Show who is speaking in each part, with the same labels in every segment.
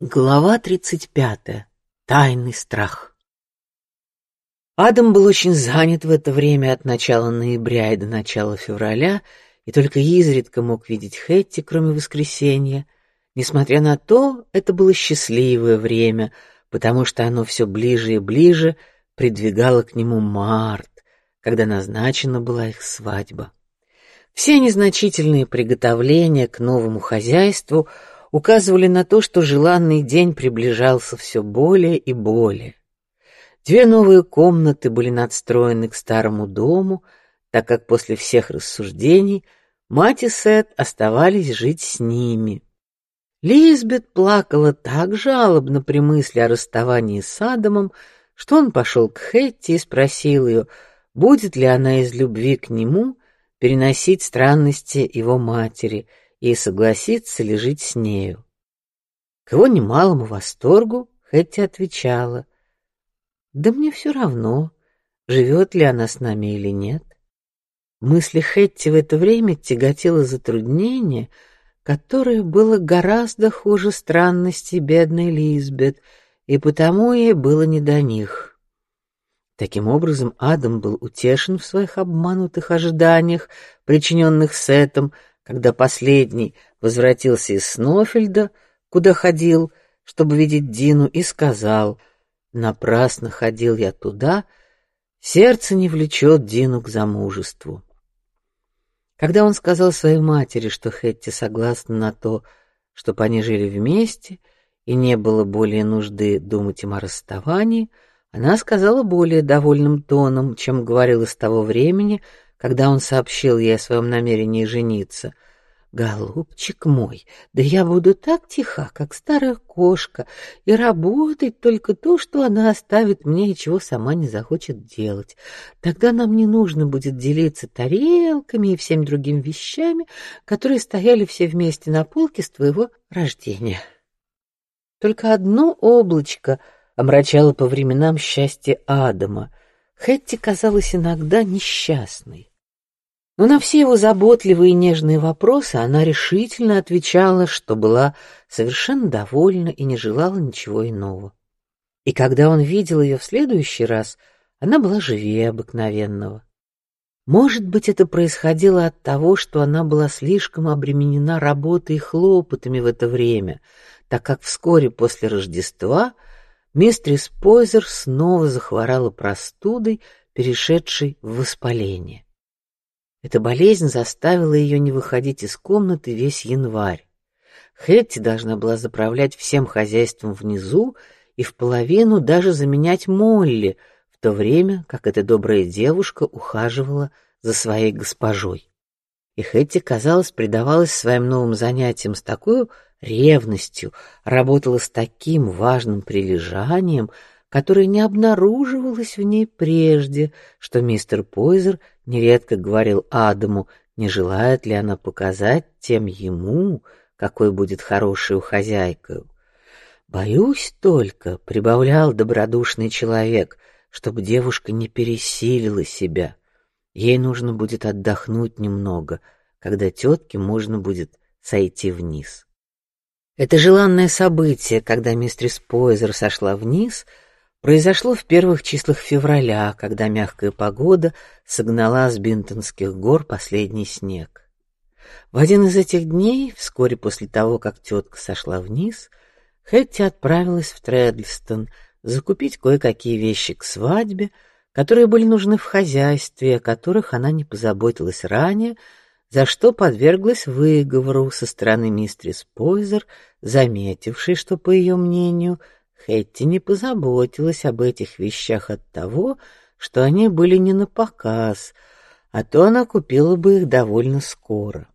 Speaker 1: Глава тридцать пятая. Тайный страх. Адам был очень занят в это время от начала ноября и до начала февраля, и только изредка мог видеть Хэтти, кроме воскресенья. Несмотря на то, это было счастливое время, потому что оно все ближе и ближе придвигало к нему март, когда назначена была их свадьба. Все незначительные приготовления к новому хозяйству указывали на то, что желанный день приближался все более и более. Две новые комнаты были надстроены к старому дому, так как после всех рассуждений мать и Сет оставались жить с ними. Лизбет плакала так жалобно при мысли о расставании с Адамом, что он пошел к Хэтти и спросил ее, будет ли она из любви к нему переносить странности его матери и согласится ли жить с нею. К его немалому восторгу Хэтти отвечала: "Да мне все равно, живет ли она с нами или нет". Мысли Хэтти в это время тяготило затруднение, которое было гораздо хуже странности бедной Лизбет, и потому ей было не до них. Таким образом, Адам был утешен в своих обманутых ожиданиях, причиненных Сетом, когда последний возвратился из Снофельда, куда ходил, чтобы видеть Дину, и сказал: "Напрасно ходил я туда, сердце не влечет Дину к замужеству". Когда он сказал своей матери, что Хэтти согласна на то, чтобы они жили вместе и не было более нужды думать им о расставании, она сказала более довольным тоном, чем говорила с того времени, когда он сообщил ей о своем намерении жениться. Голубчик мой, да я буду так тиха, как старая кошка, и работать только то, что она оставит мне и чего сама не захочет делать. Тогда нам не нужно будет делиться тарелками и всеми другими вещами, которые стояли все вместе на полке с твоего рождения. Только одно облачко омрачало по временам счастье Адама. Хэтти казалась иногда несчастной. Но на все его заботливые и нежные вопросы она решительно отвечала, что была совершенно довольна и не желала ничего иного. И когда он видел ее в следующий раз, она была живее обыкновенного. Может быть, это происходило от того, что она была слишком обременена работой и хлопотами в это время, так как вскоре после Рождества мистерис Пойзер снова захворала простудой, перешедшей в воспаление. Эта болезнь заставила ее не выходить из комнаты весь январь. Хэтти должна была заправлять всем хозяйством внизу и в половину даже заменять Молли, в то время как эта добрая девушка ухаживала за своей госпожой. И Хэтти, казалось, предавалась своим новым занятиям с такой ревностью, работала с таким важным прилежанием, которое не обнаруживалось в ней прежде, что мистер Пойзер нередко говорил Адаму, не желает ли она показать тем ему, какой будет хорошей хозяйкой. Боюсь только, прибавлял добродушный человек, чтобы девушка не пересилила себя. Ей нужно будет отдохнуть немного, когда тетке можно будет сойти вниз. Это желанное событие, когда мистерис Пойзер сошла вниз, произошло в первых числах февраля, когда мягкая погода согнала с Бинтонских гор последний снег. В один из этих дней, вскоре после того, как тетка сошла вниз, Хэтти отправилась в Тредлстон закупить кое-какие вещи к свадьбе, которые были нужны в хозяйстве, о которых она не позаботилась ранее, за что подверглась выговору со стороны мистерис Пойзер, заметившей, что по ее мнению Хэтти не позаботилась об этих вещах от того, что они были не на показ, а то она купила бы их довольно скоро.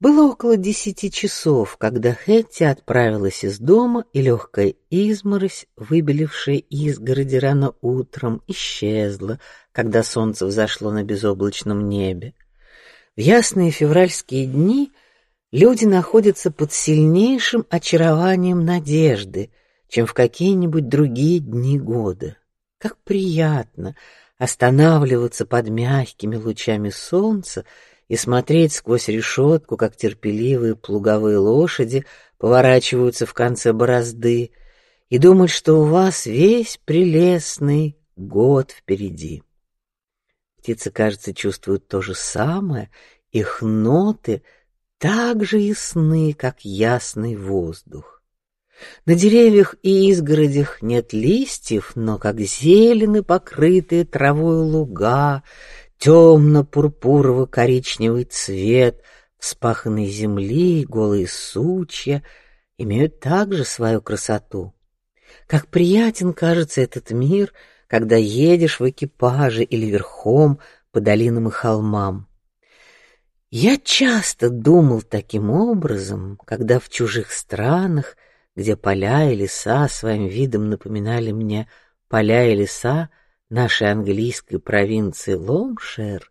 Speaker 1: Было около десяти часов, когда Хэтти отправилась из дома, и легкая изморозь, выбелившая изгороди рано утром, исчезла, когда солнце взошло на безоблачном небе. В ясные февральские дни люди находятся под сильнейшим очарованием надежды, чем в какие-нибудь другие дни года. Как приятно останавливаться под мягкими лучами солнца и смотреть сквозь решетку, как терпеливые плуговые лошади поворачиваются в конце борозды, и думать, что у вас весь прелестный год впереди. Птицы, кажется, чувствуют то же самое, их ноты так же ясны, как ясный воздух. На деревьях и изгородях нет листьев, но как зелены покрытые травой луга, темно-пурпурово-коричневый цвет вспаханной земли, голые сучья имеют также свою красоту. Как приятен кажется этот мир, когда едешь в экипаже или верхом по долинам и холмам. Я часто думал таким образом, когда в чужих странах, где поля и леса своим видом напоминали мне поля и леса нашей английской провинции Ломшер,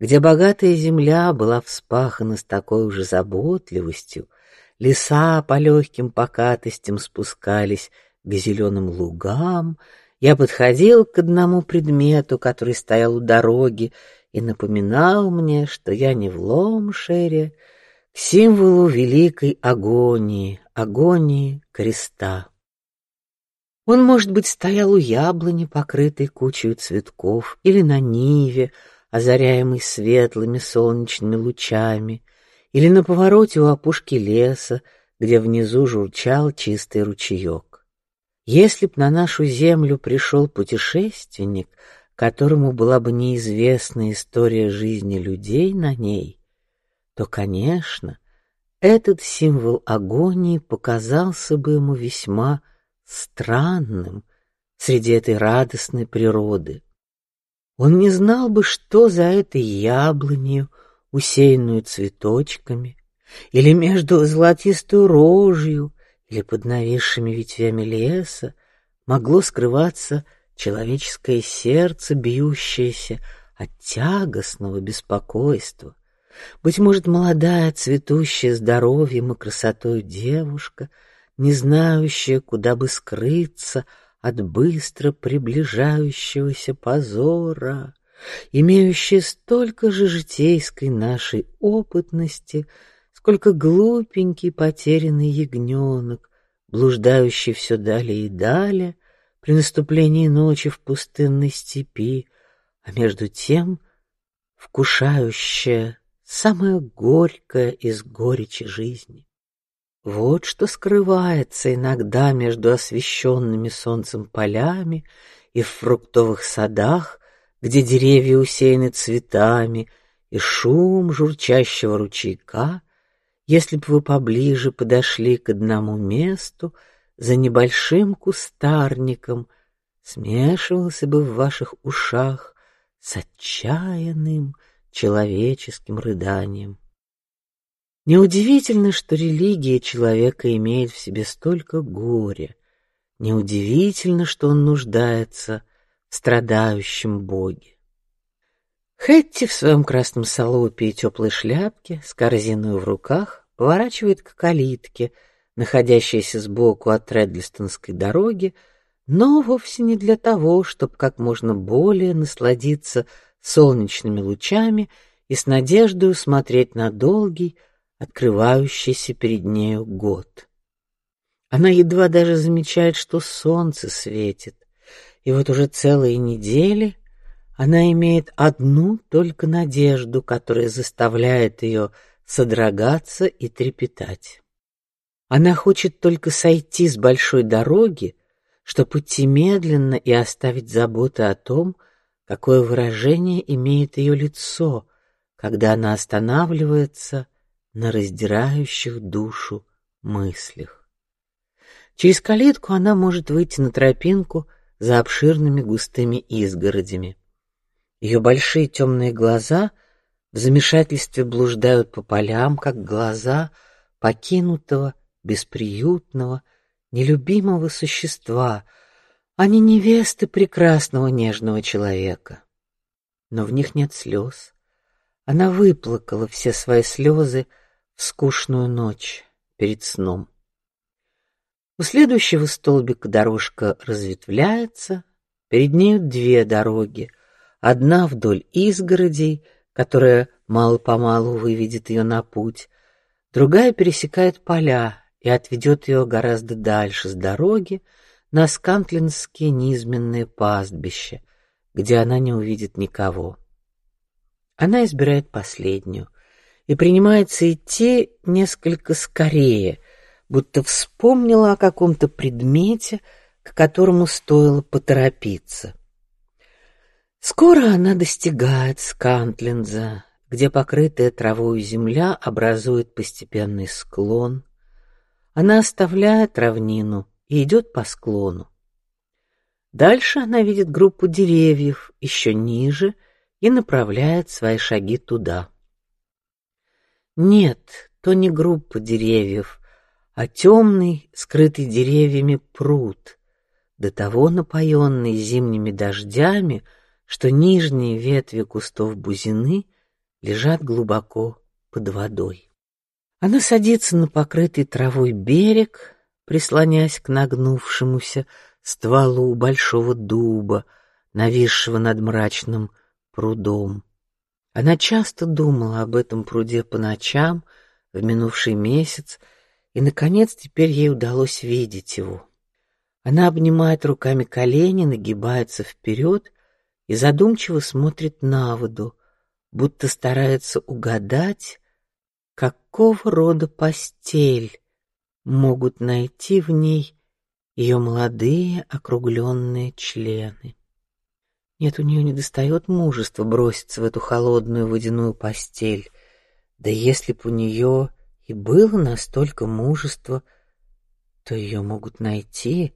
Speaker 1: где богатая земля была вспахана с такой же заботливостью, леса по легким покатостям спускались к зеленым лугам, я подходил к одному предмету, который стоял у дороги, и напоминал мне, что я не в Ломшере, к символу великой агонии, агонии креста. Он, может быть, стоял у яблони, покрытой кучей цветков, или на ниве, озаряемой светлыми солнечными лучами, или на повороте у опушки леса, где внизу журчал чистый ручеек. Если б на нашу землю пришел путешественник, которому была бы неизвестна история жизни людей на ней, то, конечно, этот символ агонии показался бы ему весьма странным среди этой радостной природы. Он не знал бы, что за этой яблонью, усеянную цветочками, или между золотистой рожью, или под нависшими ветвями леса могло скрываться человеческое сердце, бьющееся от тягостного беспокойства. Быть может, молодая, цветущая здоровьем и красотой девушка — не знающая, куда бы скрыться от быстро приближающегося позора, имеющая столько же житейской нашей опытности, сколько глупенький потерянный ягненок, блуждающий все далее и далее при наступлении ночи в пустынной степи, а между тем вкушающая самое горькое из горечи жизни. Вот что скрывается иногда между освещенными солнцем полями и в фруктовых садах, где деревья усеяны цветами и шум журчащего ручейка. Если бы вы поближе подошли к одному месту, за небольшим кустарником смешивался бы в ваших ушах с отчаянным человеческим рыданием. Неудивительно, что религия человека имеет в себе столько горя. Неудивительно, что он нуждается в страдающем Боге. Хэтти в своем красном салопе и теплой шляпке с корзиной в руках поворачивает к калитке, находящейся сбоку от Редлистонской дороги, но вовсе не для того, чтобы как можно более насладиться солнечными лучами и с надеждой смотреть на долгий открывающийся перед нею год. Она едва даже замечает, что солнце светит, и вот уже целые недели она имеет одну только надежду, которая заставляет ее содрогаться и трепетать. Она хочет только сойти с большой дороги, чтобы идти медленно и оставить заботы о том, какое выражение имеет ее лицо, когда она останавливается на раздирающих душу мыслях. Через калитку она может выйти на тропинку за обширными густыми изгородями. Ее большие темные глаза в замешательстве блуждают по полям, как глаза покинутого, бесприютного, нелюбимого существа, а не невесты прекрасного нежного человека. Но в них нет слез. Она выплакала все свои слезы в скучную ночь перед сном. У следующего столбика дорожка разветвляется, перед нею две дороги: одна вдоль изгородей, которая мало-помалу выведет ее на путь, другая пересекает поля и отведет ее гораздо дальше с дороги на скантлинские низменные пастбища, где она не увидит никого. Она избирает последнюю и принимается идти несколько скорее, будто вспомнила о каком-то предмете, к которому стоило поторопиться. Скоро она достигает Скантлинза, где покрытая травой земля образует постепенный склон. Она оставляет равнину и идет по склону. Дальше она видит группу деревьев еще ниже и направляет свои шаги туда. Нет, то не группа деревьев, а темный, скрытый деревьями пруд, до того напоенный зимними дождями, что нижние ветви кустов бузины лежат глубоко под водой. Она садится на покрытый травой берег, прислонясь к нагнувшемуся стволу большого дуба, нависшего над мрачным прудом. Она часто думала об этом пруде по ночам в минувший месяц, и наконец теперь ей удалось видеть его. Она обнимает руками колени, нагибается вперед и задумчиво смотрит на воду, будто старается угадать, какого рода постель могут найти в ней ее молодые округленные члены. Нет, у нее не достает мужества броситься в эту холодную водяную постель. Да если б у нее и было настолько мужества, то ее могут найти,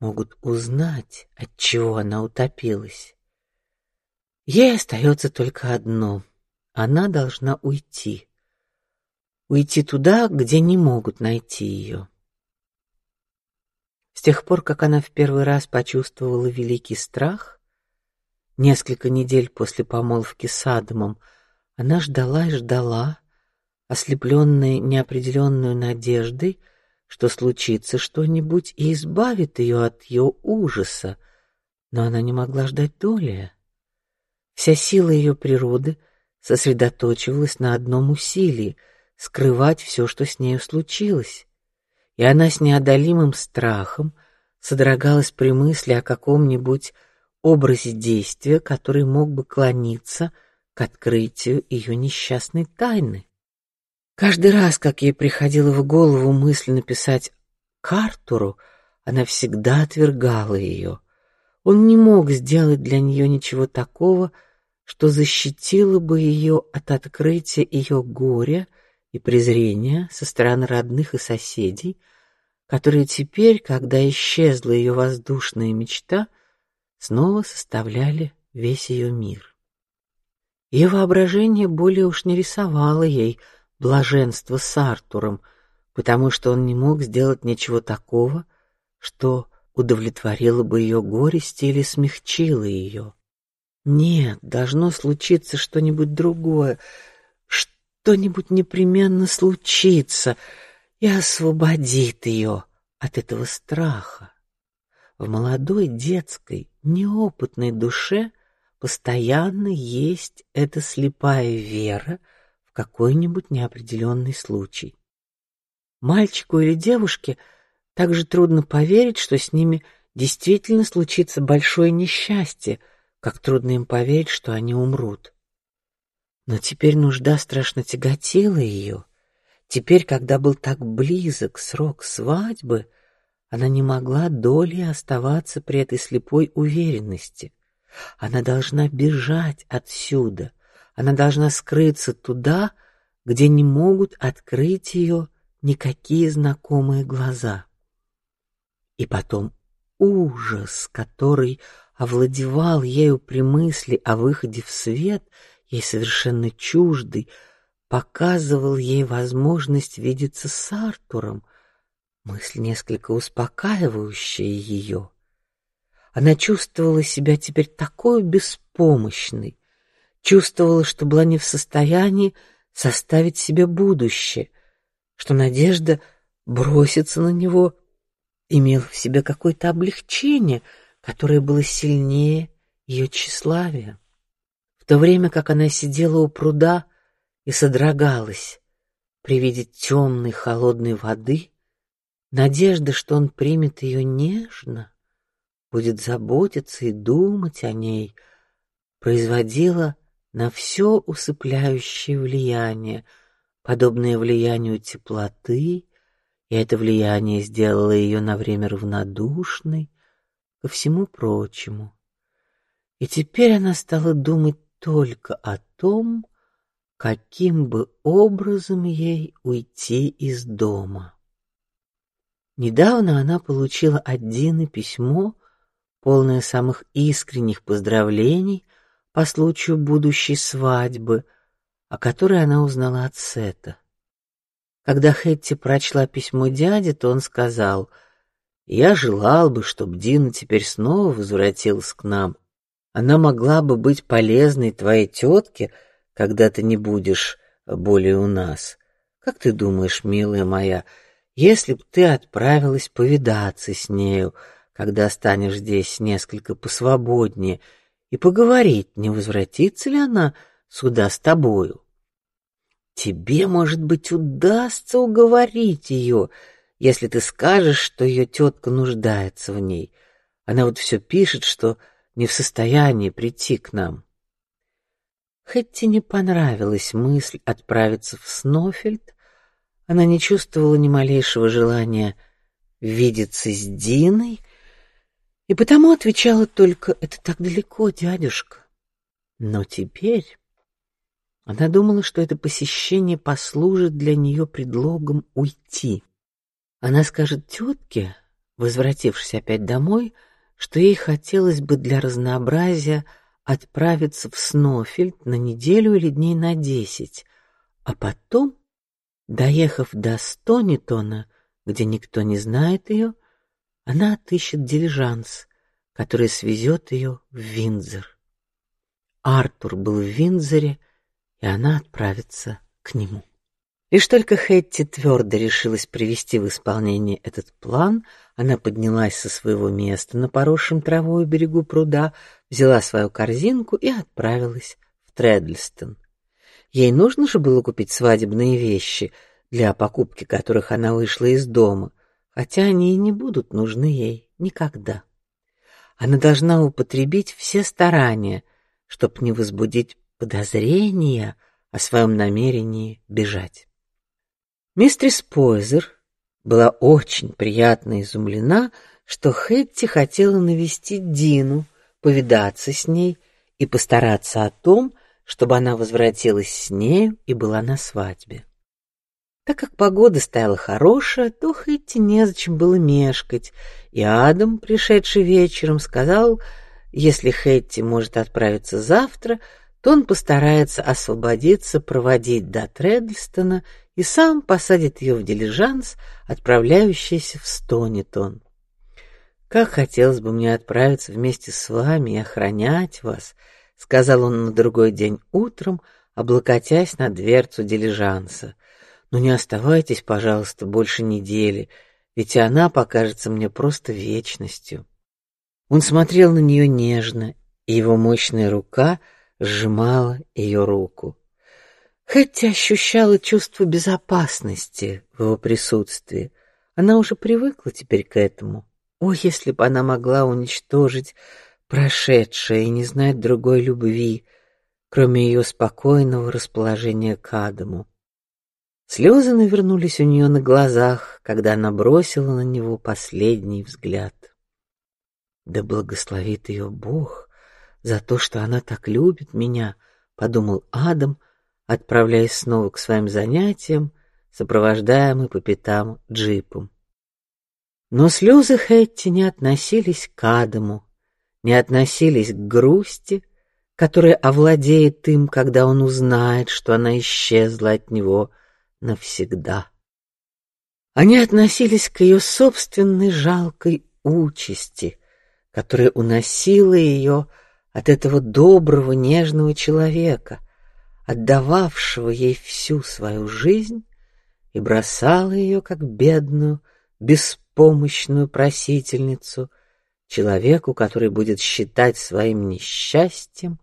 Speaker 1: могут узнать, от чего она утопилась. Ей остается только одно: она должна уйти, уйти туда, где не могут найти ее. С тех пор, как она в первый раз почувствовала великий страх, несколько недель после помолвки с Адамом, она ждала и ждала, ослепленная неопределенной надеждой, что случится что-нибудь и избавит ее от ее ужаса, но она не могла ждать долее. Вся сила ее природы сосредоточивалась на одном усилии — скрывать все, что с нею случилось, и она с неодолимым страхом содрогалась при мысли о каком-нибудь образе действия, который мог бы клониться к открытию ее несчастной тайны. Каждый раз, как ей приходила в голову мысль написать Картуру, она всегда отвергала ее. Он не мог сделать для нее ничего такого, что защитило бы ее от открытия ее горя и презрения со стороны родных и соседей, которые теперь, когда исчезла ее воздушная мечта, снова составляли весь ее мир. Ее воображение более уж не рисовало ей блаженство с Артуром, потому что он не мог сделать ничего такого, что удовлетворило бы ее горести или смягчило ее. Нет, должно случиться что-нибудь другое, что-нибудь непременно случится и освободит ее от этого страха. В молодой детской неопытной душе постоянно есть эта слепая вера в какой-нибудь неопределенный случай. Мальчику или девушке также трудно поверить, что с ними действительно случится большое несчастье как трудно им поверить, что они умрут. Но теперь нужда страшно тяготила ее. Теперь, когда был так близок срок свадьбы, она не могла долей оставаться при этой слепой уверенности. Она должна бежать отсюда. Она должна скрыться туда, где не могут открыть ее никакие знакомые глаза. И потом ужас, который овладевал ею при мысли о выходе в свет, ей совершенно чуждый, показывал ей возможность видеться с Артуром, мысль несколько успокаивающая ее. Она чувствовала себя теперь такой беспомощной, чувствовала, что была не в состоянии составить себе будущее, что надежда броситься на него имела в себе какое-то облегчение — которое было сильнее ее тщеславия. в то время как она сидела у пруда и содрогалась при виде темной холодной воды, надежда, что он примет ее нежно, будет заботиться и думать о ней, производила на все усыпляющее влияние, подобное влиянию теплоты, и это влияние сделало ее на время равнодушной ко всему прочему. И теперь она стала думать только о том, каким бы образом ей уйти из дома. Недавно она получила от Дины письмо, полное самых искренних поздравлений по случаю будущей свадьбы, о которой она узнала от Сета. Когда Хэтти прочла письмо дяде, то он сказал: "Я желал бы, чтобы Дина теперь снова возвратилась к нам. Она могла бы быть полезной твоей тетке, когда ты не будешь более у нас. Как ты думаешь, милая моя, если б ты отправилась повидаться с нею, когда станешь здесь несколько посвободнее?" и поговорить, не возвратится ли она сюда с тобою. Тебе, может быть, удастся уговорить ее, если ты скажешь, что ее тетка нуждается в ней. Она вот все пишет, что не в состоянии прийти к нам. Хэтти не понравилась мысль отправиться в Снофельд. Она не чувствовала ни малейшего желания видеться с Диной и потому отвечала только: "Это так далеко, дядюшка". Но теперь она думала, что это посещение послужит для нее предлогом уйти. Она скажет тетке, возвратившись опять домой, что ей хотелось бы для разнообразия отправиться в Снофельд на неделю или дней на десять, а потом, доехав до Стонитона, где никто не знает ее, она отыщет дилижанс, который свезет ее в Виндзор. Артур был в Виндзоре, и она отправится к нему. Лишь только Хэтти твердо решилась привести в исполнение этот план, она поднялась со своего места на поросшем травой берегу пруда, взяла свою корзинку и отправилась в Тредлстон. Ей нужно же было купить свадебные вещи, для покупки которых она вышла из дома — хотя они и не будут нужны ей никогда. Она должна употребить все старания, чтобы не возбудить подозрения о своем намерении бежать. Мистрис Пойзер была очень приятно изумлена, что Хэтти хотела навестить Дину, повидаться с ней и постараться о том, чтобы она возвратилась с нею и была на свадьбе. Так как погода стояла хорошая, то хоть и незачем было мешкать, и Адам, пришедший вечером, сказал, если Хэтти может отправиться завтра, то он постарается освободиться, проводить до Тредлстона и сам посадит ее в дилижанс, отправляющийся в Стонитон. Как хотелось бы мне отправиться вместе с вами и охранять вас, сказал он на другой день утром, облокотясь на дверцу дилижанса. Но не оставайтесь, пожалуйста, больше недели, ведь она покажется мне просто вечностью. Он смотрел на нее нежно, и его мощная рука сжимала ее руку. Хотя ощущала чувство безопасности в его присутствии, она уже привыкла теперь к этому. О, если бы она могла уничтожить прошедшее и не знать другой любви, кроме ее спокойного расположения к Адаму. Слезы навернулись у нее на глазах, когда она бросила на него последний взгляд. Да благословит ее Бог за то, что она так любит меня, подумал Адам, отправляясь снова к своим занятиям, сопровождаемый по пятам джипом. Но слезы Хэтти не относились к Адаму, не относились к грусти, которая овладеет им, когда он узнает, что она исчезла от него навсегда. Они относились к ее собственной жалкой участи, которая уносила ее от этого доброго, нежного человека, отдававшего ей всю свою жизнь и бросала ее как бедную, беспомощную просительницу человеку, который будет считать своим несчастьем,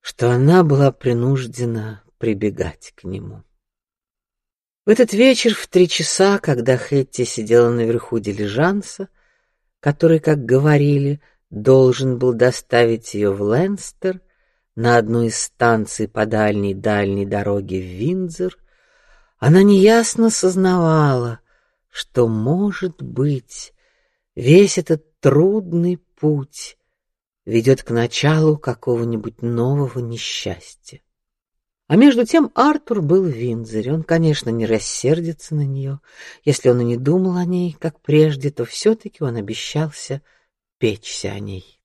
Speaker 1: что она была принуждена прибегать к нему. В этот вечер в три часа, когда Хэтти сидела наверху дилижанса, который, как говорили, должен был доставить ее в Ленстер на одну из станций по дальней дальней дороге в Виндзор, она неясно сознавала, что может быть весь этот трудный путь ведет к началу какого-нибудь нового несчастья. А между тем Артур был в Виндзоре. Он, конечно, не рассердится на нее. Если он и не думал о ней, как прежде, то все-таки он обещался печься о ней.